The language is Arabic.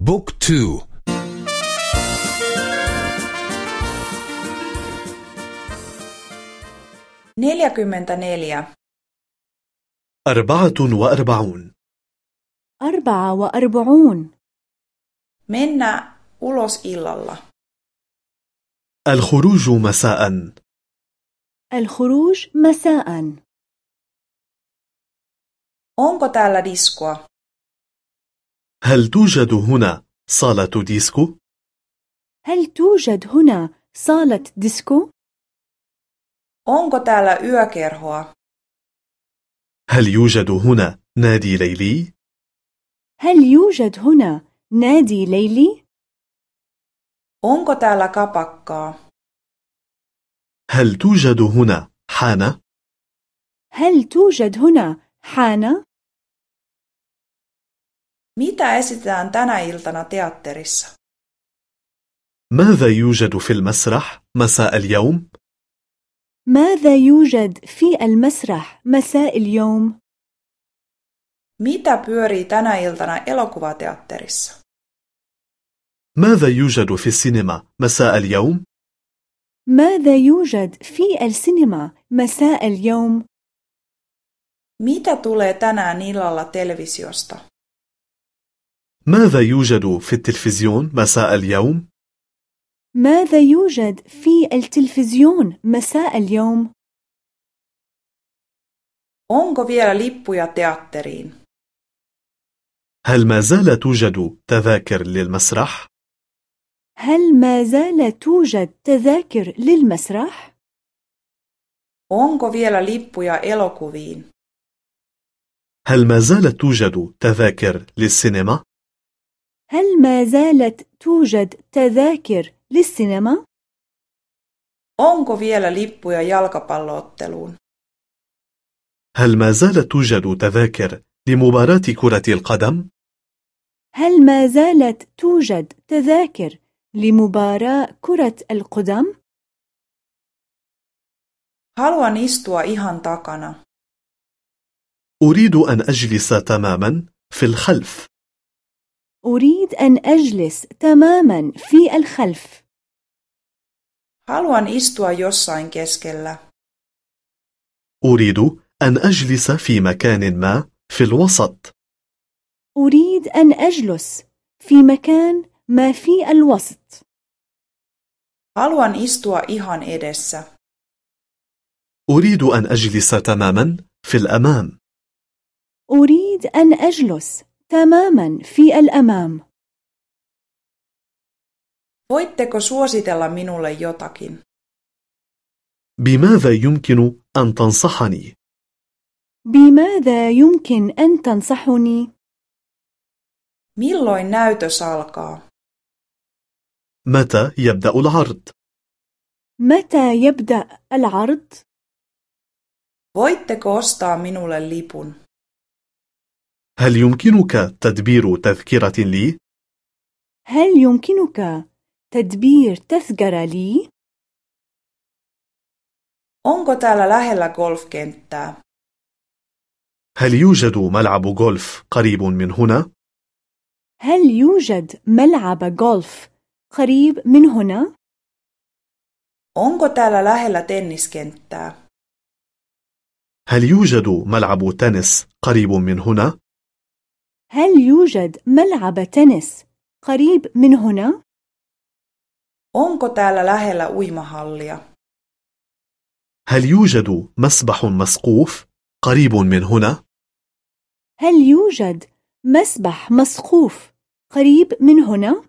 Book 2. neljäkymmentäneljä أربعة وأربعون. أربعة وأربعون. Mennä ulos illalla الخروج مساء. الخروج مساء. Onko täällä diskoa هل توجد هنا صالة ديسكو؟ هل توجد هنا صالة ديسكو؟ onko täällä yökerhoa هل يوجد هنا نادي ليلي؟ هل يوجد هنا نادي ليلي؟ onko täällä kapakkaa هل توجد هنا حانة؟ هل توجد هنا حانة؟ Mitä esitetään tänä iltana teatterissa ماذا يوجد في المسرح مساء اليوم؟ ماذا يوجد في المسرح مساء اليوم؟ mitä pyörii tänä iltana elokuvateatterissa ماذا يوجد في السينما مساء اليوم؟ ماذا يوجد في السينما مساء اليوم؟ mitä tulee tänään illalla televisiosta ماذا يوجد في التلفزيون مساء اليوم؟ ماذا يوجد في التلفزيون مساء اليوم؟ onko vielä lippuja teatteriin هل ما زال توجد تذاكر للمسرح؟ هل ما زال توجد تذاكر للمسرح؟ onko vielä lippuja elokuviin هل ما زالت توجد تذاكر للسينما؟ هل ما زالت توجد تذاكر للسينما؟ onko vielä lippuja jalkapallootteluun هل ما زالت توجد تذاكر لمباراة كرة القدم؟ هل ما زالت توجد تذاكر لمباراة كرة القدم؟ haluan istua ihan takana أريد أن أجلس تماما في الخلف أريد أن أجلس تماما في الخلف. Haluan istua jossain keskellä. أريد أن أجلس في مكان ما في الوسط. أريد أن أجلس في مكان ما في الوسط. Haluan istua ihan edessä. أريد أن أجلس تماما في الأمام. أريد أن أجلس تماما في الأمام voitteko suositella minulle jotakin بماذا يمكن أن تنصحني؟ بماذا يمكن أن تنصحني؟ milloin näytös alkaa متى يبدأ العرض؟ متى يبدأ العرض؟ voitteko ostaa minulle lipun هل يمكنك تدبير تذكرة لي؟ هل يمكنك تدبير تذكرة لي؟ onko täällä lähellä golfkenttää هل يوجد ملعب غولف قريب من هنا؟ هل يوجد ملعب غولف قريب من هنا؟ onko täällä lähellä tenniskenttää هل يوجد ملعب تنس قريب من هنا؟ هل يوجد ملعب تنس قريب من هنا؟ onko täällä lähellä uimahallia هل يوجد مسبح مسقوف قريب من هنا؟ هل يوجد مسبح مسقوف قريب من هنا؟